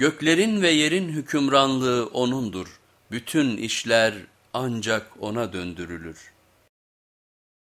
Göklerin ve yerin hükümranlığı O'nundur. Bütün işler ancak O'na döndürülür.